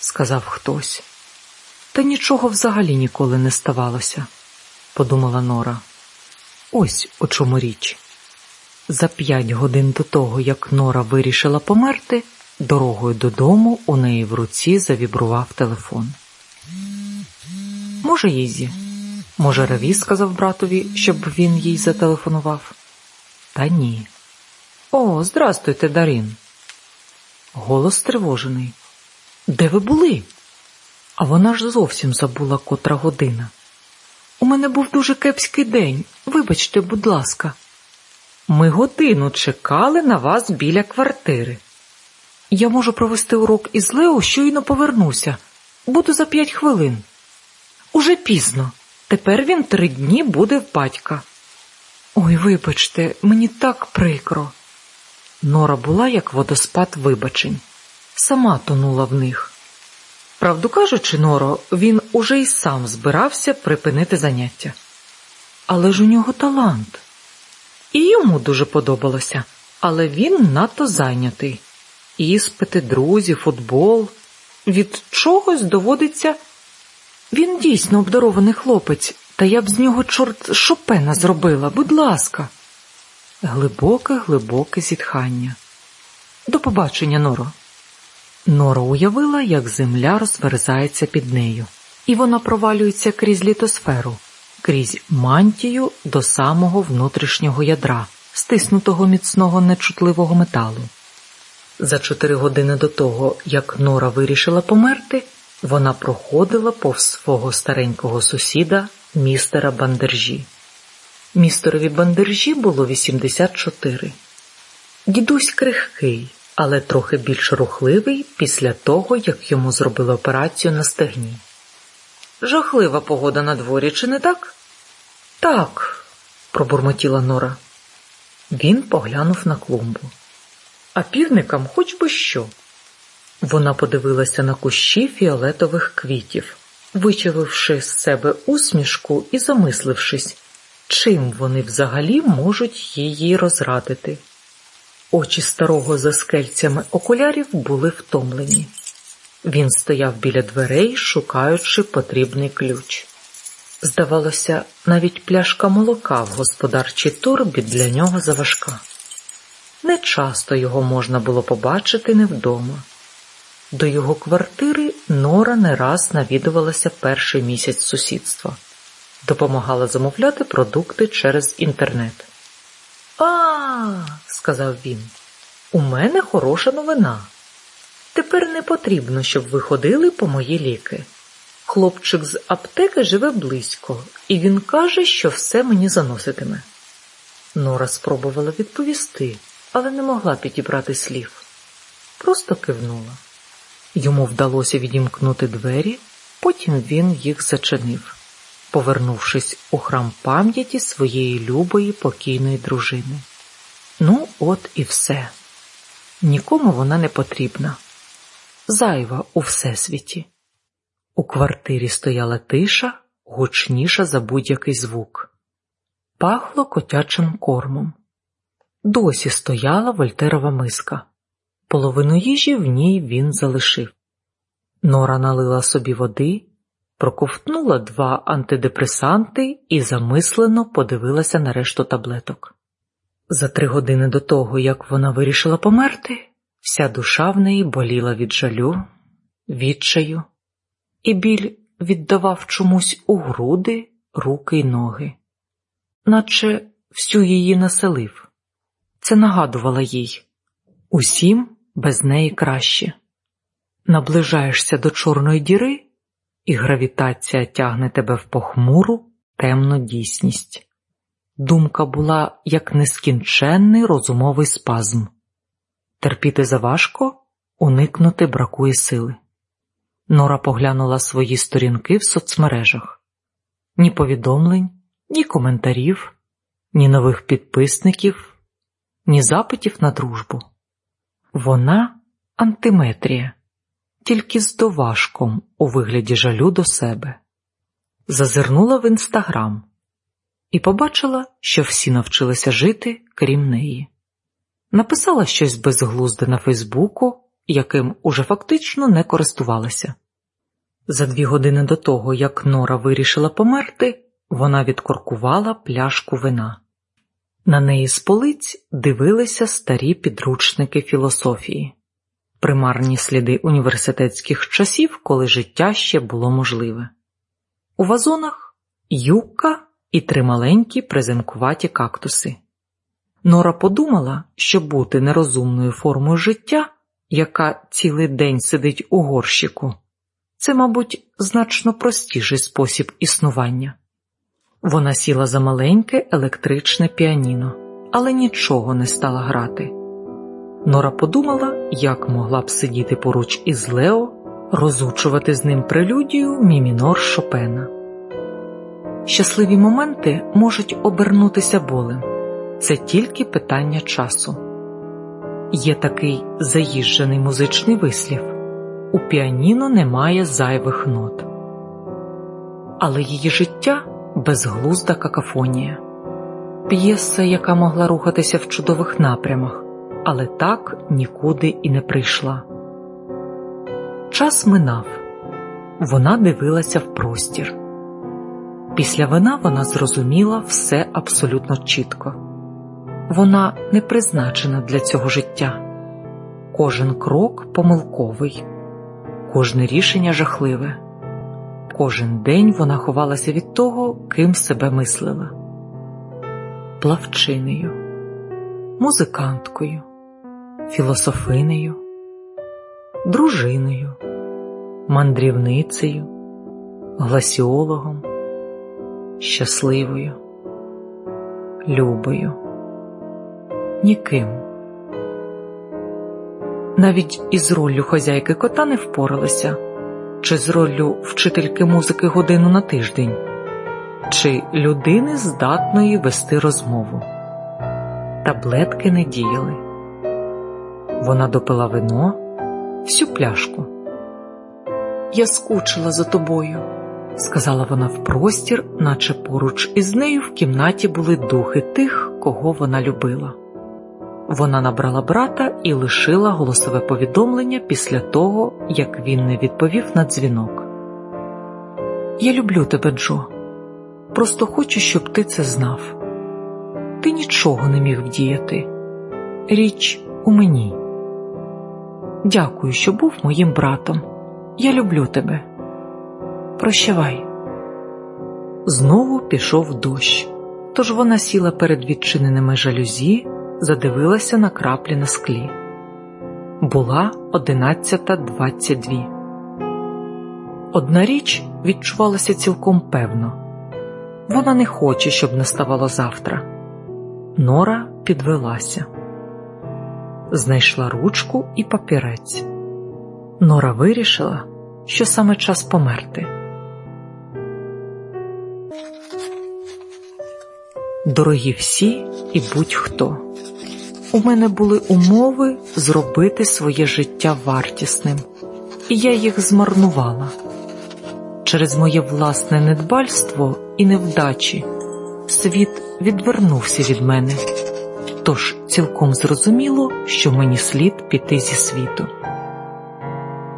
сказав хтось. Та нічого взагалі ніколи не ставалося, подумала Нора. Ось у чому річ. За п'ять годин до того, як Нора вирішила померти, дорогою додому у неї в руці завібрував телефон. Може, Ізі, може, Раві сказав братові, щоб він їй зателефонував? Та ні. О, здрастуйте, Дарін. Голос стривожений. Де ви були? А вона ж зовсім забула котра година. У мене був дуже кепський день. Вибачте, будь ласка. Ми годину чекали на вас біля квартири. Я можу провести урок із Лео, щойно повернуся. Буду за п'ять хвилин. Уже пізно. Тепер він три дні буде в батька. Ой, вибачте, мені так прикро. Нора була, як водоспад вибачень, сама тонула в них. Правду кажучи, Норо, він уже й сам збирався припинити заняття. Але ж у нього талант. І йому дуже подобалося, але він надто зайнятий. Іспити, друзі, футбол. Від чогось доводиться. Він дійсно обдарований хлопець, та я б з нього чорт шопена зробила, будь ласка. Глибоке, глибоке зітхання. До побачення, Норо. Нора уявила, як земля розверзається під нею, і вона провалюється крізь літосферу, крізь мантію до самого внутрішнього ядра, стиснутого міцного нечутливого металу. За чотири години до того, як Нора вирішила померти, вона проходила повз свого старенького сусіда, містера Бандержі. Містерові Бандержі було 84. Дідусь крихкий, але трохи більш рухливий після того, як йому зробили операцію на стегні. Жахлива погода на дворі, чи не так? Так, пробурмотіла Нора. Він поглянув на клумбу. А півникам хоч би що. Вона подивилася на кущі фіолетових квітів, вичавивши з себе усмішку і замислившись, чим вони взагалі можуть її розрадити. Очі старого за скельцями окулярів були втомлені. Він стояв біля дверей, шукаючи потрібний ключ. Здавалося, навіть пляшка молока в господарчій торбі для нього заважка. Не часто його можна було побачити не вдома. До його квартири Нора не раз навідувалася перший місяць сусідства, допомагала замовляти продукти через інтернет. А, сказав він, у мене хороша новина. Тепер не потрібно, щоб ви ходили по мої ліки. Хлопчик з аптеки живе близько, і він каже, що все мені заноситиме. Нора спробувала відповісти, але не могла підібрати слів. Просто кивнула. Йому вдалося відімкнути двері, потім він їх зачинив, повернувшись у храм пам'яті своєї любої покійної дружини. Ну, от і все. Нікому вона не потрібна. Зайва у всесвіті. У квартирі стояла тиша, гучніша за будь-який звук. Пахло котячим кормом. Досі стояла вольтерова миска. Половину їжі в ній він залишив. Нора налила собі води, проковтнула два антидепресанти і замислено подивилася на решту таблеток. За три години до того, як вона вирішила померти, вся душа в неї боліла від жалю, відчаю, і біль віддавав чомусь у груди, руки й ноги, наче всю її населив. Це нагадувало їй усім без неї краще. Наближаєшся до чорної діри, і гравітація тягне тебе в похмуру, темну дійсність. Думка була як нескінченний розумовий спазм. Терпіти заважко, уникнути бракує сили. Нора поглянула свої сторінки в соцмережах. Ні повідомлень, ні коментарів, ні нових підписників, ні запитів на дружбу. Вона антиметрія, тільки з доважком у вигляді жалю до себе. Зазирнула в інстаграм і побачила, що всі навчилися жити, крім неї. Написала щось безглузде на Фейсбуку яким уже фактично не користувалася. За дві години до того, як Нора вирішила померти, вона відкоркувала пляшку вина. На неї з полиць дивилися старі підручники філософії, примарні сліди університетських часів, коли життя ще було можливе. У вазонах юбка і три маленькі приземкуваті кактуси. Нора подумала, що бути нерозумною формою життя, яка цілий день сидить у горщику, це, мабуть, значно простіший спосіб існування. Вона сіла за маленьке електричне піаніно, але нічого не стала грати. Нора подумала, як могла б сидіти поруч із Лео, розучувати з ним прелюдію мімінор Шопена. Щасливі моменти можуть обернутися болем, це тільки питання часу. Є такий заїжджений музичний вислів. У піаніно немає зайвих нот, але її життя безглузда какафонія, п'єса, яка могла рухатися в чудових напрямах, але так нікуди і не прийшла. Час минав, вона дивилася в простір. Після вина вона зрозуміла все абсолютно чітко. Вона не призначена для цього життя. Кожен крок помилковий, кожне рішення жахливе. Кожен день вона ховалася від того, ким себе мислила плавчинею, музиканткою, філософинею, дружиною, мандрівницею, гласіологом, щасливою, любою, ніким. Навіть із роллю хазяйки кота не впоралася чи з роллю вчительки музики годину на тиждень, чи людини здатної вести розмову. Таблетки не діяли. Вона допила вино, всю пляшку. Я скучила за тобою, сказала вона в простір, наче поруч із нею в кімнаті були духи тих, кого вона любила. Вона набрала брата і лишила голосове повідомлення після того, як він не відповів на дзвінок. Я люблю тебе, Джо. Просто хочу, щоб ти це знав. Ти нічого не міг вдіяти. Річ у мені. Дякую, що був моїм братом. Я люблю тебе. Прощавай. Знову пішов дощ, тож вона сіла перед відчиненими жалюзі задивилася на краплі на склі. Була одинадцята двадцять дві. Одна річ відчувалася цілком певно вона не хоче, щоб наставало завтра. Нора підвелася, знайшла ручку і папірець. Нора вирішила, що саме час померти. Дорогі всі і будь-хто. У мене були умови зробити своє життя вартісним, і я їх змарнувала. Через моє власне недбальство і невдачі світ відвернувся від мене, тож цілком зрозуміло, що мені слід піти зі світу.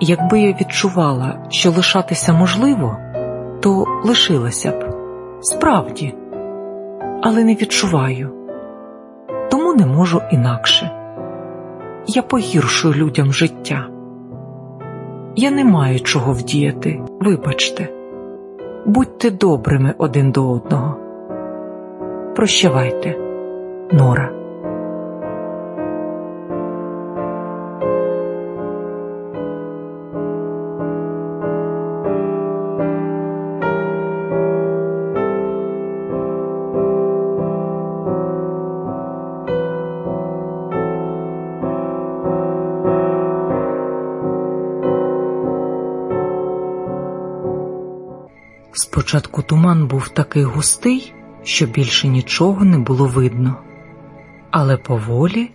Якби я відчувала, що лишатися можливо, то лишилася б справді, але не відчуваю тому не можу інакше. Я погіршую людям життя. Я не маю чого вдіяти, вибачте, будьте добрими один до одного. Прощавайте, Нора. Спочатку туман був такий густий, що більше нічого не було видно, але поволі